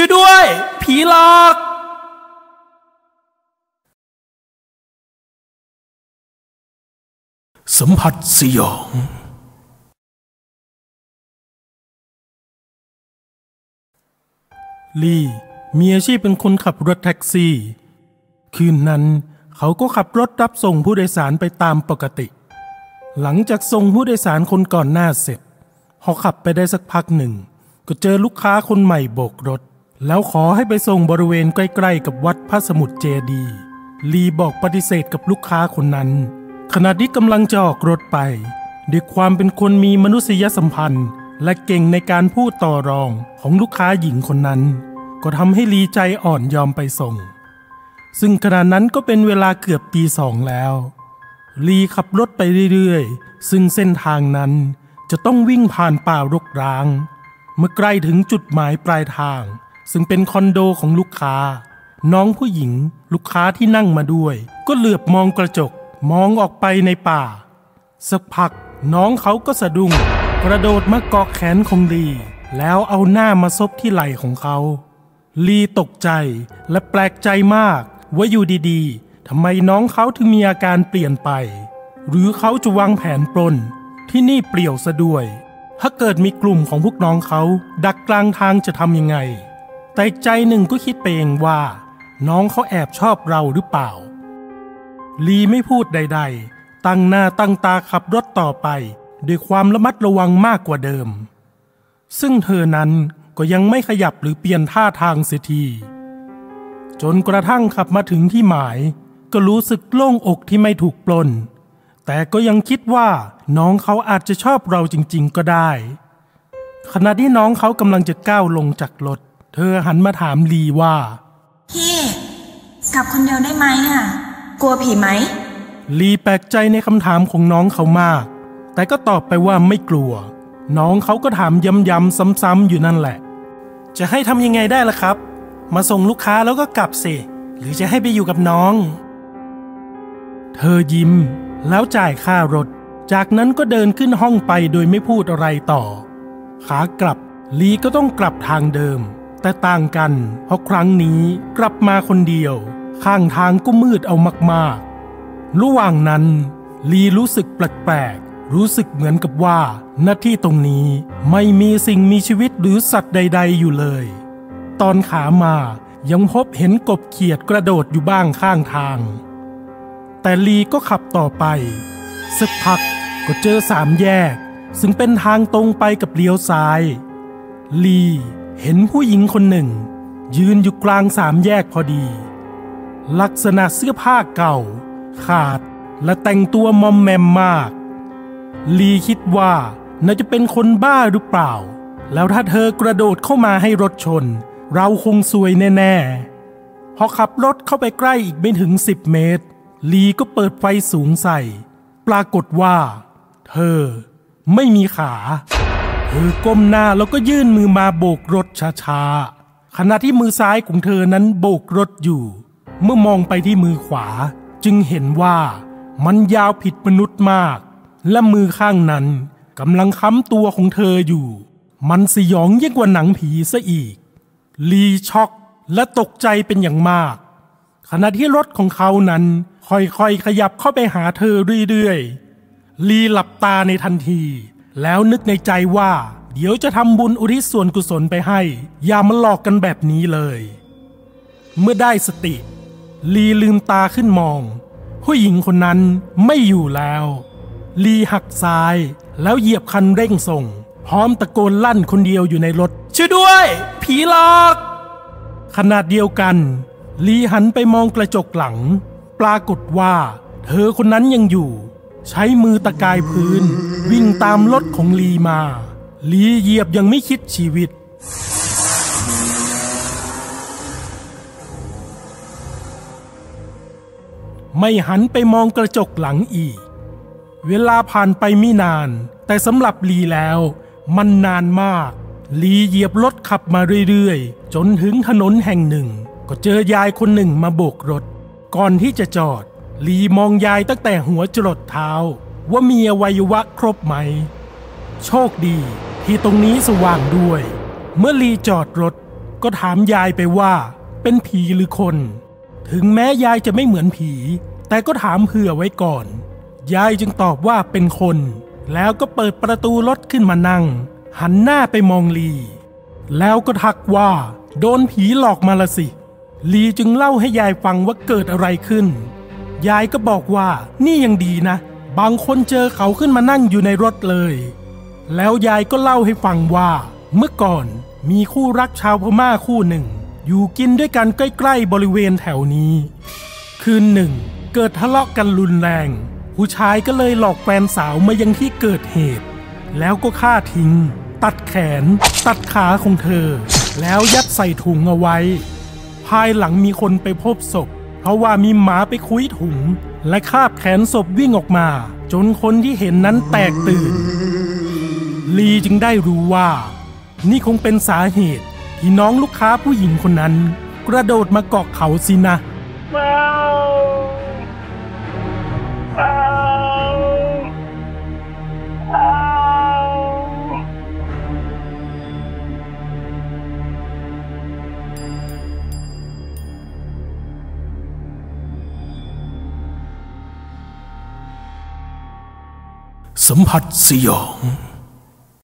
ช่วยด้วย ผีหลอกสัมผัสสยอง ลี่มีอาชีพเป็นคนขับรถแท็กซี่ คืนนั้นเขาก็ขับรถรับส่งผู้โดยสารไปตามปกติ หลังจากส่งผู้โดยสารคนก่อนหน้าเสร็จเขาขับไปได้สักพักหนึ่ง ก็เจอลูกค้าคนใหม่โบกรถ แล้วขอให้ไปส่งบริเวณใกล้ๆ กับวัดพระสมุทรเจดี ลีบอกปฏิเสธกับลูกค้าคนนั้น ขณะที่กำลังจะออกรถไป ด้วยความเป็นคนมีมนุษยสัมพันธ์ และเก่งในการพูดต่อรองของลูกค้าหญิงคนนั้น ก็ทำให้ลีใจอ่อนยอมไปส่ง ซึ่งขณะนั้นก็เป็นเวลาเกือบตีสองแล้ว ลีขับรถไปเรื่อยๆ ซึ่งเส้นทางนั้นจะต้องวิ่งผ่านป่ารกร้าง เมื่อใกล้ถึงจุดหมายปลายทาง ซึ่งเป็นคอนโดของลูกค้า น้องผู้หญิงลูกค้าที่นั่งมาด้วย ก็เหลือบมองกระจกมองออกไปในป่า สักพักน้องเขาก็สะดุ้งกระโดดมาเกาะแขนของลี แล้วเอาหน้ามาซบที่ไหล่ของเขา ลีตกใจและแปลกใจมากว่าอยู่ดีๆทำไมน้องเขาถึงมีอาการเปลี่ยนไป หรือเขาจะวางแผนปล้นที่นี่เปลี่ยวซะด้วย ถ้าเกิดมีกลุ่มของพวกน้องเขา ดักกลางทางจะทำยังไง แต่ใจหนึ่งก็คิดไปเองว่า น้องเขาแอบชอบเราหรือเปล่า ลีไม่พูดใด ๆ ตั้งหน้าตั้งตาขับรถต่อไป ด้วยความระมัดระวังมากกว่าเดิม ซึ่งเธอนั้นก็ยังไม่ขยับหรือเปลี่ยนท่าทางเสียที จนกระทั่งขับมาถึงที่หมาย ก็รู้สึกโล่งอกที่ไม่ถูกปล้น แต่ก็ยังคิดว่าน้องเขาอาจจะชอบเราจริง ๆ ก็ได้ ขณะที่น้องเขากำลังจะก้าวลงจากรถ เธอหันมาถามลีว่า พี่กลับคนเดียวได้ไหมอะ กลัวผีไหม ลีแปลกใจในคำถามของน้องเขามาก แต่ก็ตอบไปว่าไม่กลัว น้องเขาก็ถามย้ำๆซ้ำๆอยู่นั่นแหละ จะให้ทำยังไงได้ล่ะครับ มาส่งลูกค้าแล้วก็กลับสิ หรือจะให้ไปอยู่กับน้อง เธอยิ้ม แล้วจ่ายค่ารถ จากนั้นก็เดินขึ้นห้องไปโดยไม่พูดอะไรต่อ ขากลับลีก็ต้องกลับทางเดิม แต่ต่างกัน เพราะครั้งนี้กลับมาคนเดียว ข้างทางก็มืดเอามากๆ ระหว่างนั้น ลีรู้สึกแปลกๆ รู้สึกเหมือนกับว่า หน้าที่ตรงนี้ไม่มีสิ่งมีชีวิตหรือสัตว์ใด ๆ อยู่เลย ตอนขามายังพบเห็นกบเขียดกระโดดอยู่บ้างข้างทาง แต่ลีก็ขับต่อไป สักพักก็เจอสามแยก ซึ่งเป็นทางตรงไปกับเลี้ยวซ้าย ลี เห็นผู้หญิงคนหนึ่ง ยืนอยู่กลางสามแยกพอดี ลักษณะเสื้อผ้าเก่า ขาดและแต่งตัวมอมแมมมาก ลีคิดว่าน่าจะเป็นคนบ้าหรือเปล่า แล้วถ้าเธอกระโดดเข้ามาให้รถชน เราคงซวยแน่ ๆ พอขับรถเข้าไปใกล้อีกไม่ถึงสิบเมตร ลีก็เปิดไฟสูงใส่ ปรากฏว่า เธอไม่มีขา เธอก้มหน้าแล้วก็ยื่นมือมาโบกรถช้าๆขณะที่มือซ้ายของเธอนั้นโบกรถอยู่ เมื่อมองไปที่มือขวา จึงเห็นว่ามันยาวผิดมนุษย์มาก และมือข้างนั้นกำลังค้ำตัวของเธออยู่ มันสยองยิ่งกว่าหนังผีซะอีก ลีช็อกและตกใจเป็นอย่างมาก ขณะที่รถของเขานั้นค่อยๆขยับเข้าไปหาเธอเรื่อยๆ ลีหลับตาในทันที แล้วนึกในใจว่า เดี๋ยวจะทำบุญอุทิศส่วนกุศลไปให้ อย่ามาหลอกกันแบบนี้เลย เมื่อได้สติ ลีลืมตาขึ้นมอง ผู้หญิงคนนั้นไม่อยู่แล้ว ลีหักซ้าย แล้วเหยียบคันเร่งส่ง พร้อมตะโกนลั่นคนเดียวอยู่ในรถช่วยด้วย ผีหลอกขนาดเดียวกัน ลีหันไปมองกระจกหลัง ปรากฏว่า เธอคนนั้นยังอยู่ ใช้มือตะกายพื้น วิ่งตามรถของลีมา ลีเหยียบยังไม่คิดชีวิต ไม่หันไปมองกระจกหลังอีก เวลาผ่านไปไม่นาน แต่สำหรับลีแล้ว มันนานมาก ลีเหยียบรถขับมาเรื่อยๆ จนถึงถนนแห่งหนึ่ง ก็เจอยายคนหนึ่งมาโบกรถ ก่อนที่จะจอด ลีมองยายตั้งแต่หัวจรดเท้า ว่ามีอวัยวะครบไหม โชคดีที่ตรงนี้สว่างด้วย เมื่อลีจอดรถก็ถามยายไปว่า เป็นผีหรือคน ถึงแม้ยายจะไม่เหมือนผี แต่ก็ถามเผื่อไว้ก่อน ยายจึงตอบว่าเป็นคน แล้วก็เปิดประตูรถขึ้นมานั่ง หันหน้าไปมองลี แล้วก็ทักว่า โดนผีหลอกมาละสิ ลีจึงเล่าให้ยายฟังว่าเกิดอะไรขึ้น ยายก็บอกว่านี่ยังดีนะ บางคนเจอเขาขึ้นมานั่งอยู่ในรถเลย แล้วยายก็เล่าให้ฟังว่า เมื่อก่อนมีคู่รักชาวพม่าคู่หนึ่ง อยู่กินด้วยกันใกล้ๆบริเวณแถวนี้ คืนหนึ่ง เกิดทะเลาะกันรุนแรง ผู้ชายก็เลยหลอกแฟนสาวมายังที่เกิดเหตุ แล้วก็ฆ่าทิ้ง ตัดแขน ตัดขาของเธอ แล้วยัดใส่ถุงเอาไว้ ภายหลังมีคนไปพบศพ เพราะว่ามีหมาไปคุ้ยถุง และคาบแขนศพวิ่งออกมา จนคนที่เห็นนั้นแตกตื่น ลีจึงได้รู้ว่า นี่คงเป็นสาเหตุที่น้องลูกค้าผู้หญิงคนนั้น กระโดดมาเกาะเขาสินะ สัมผัสสยอง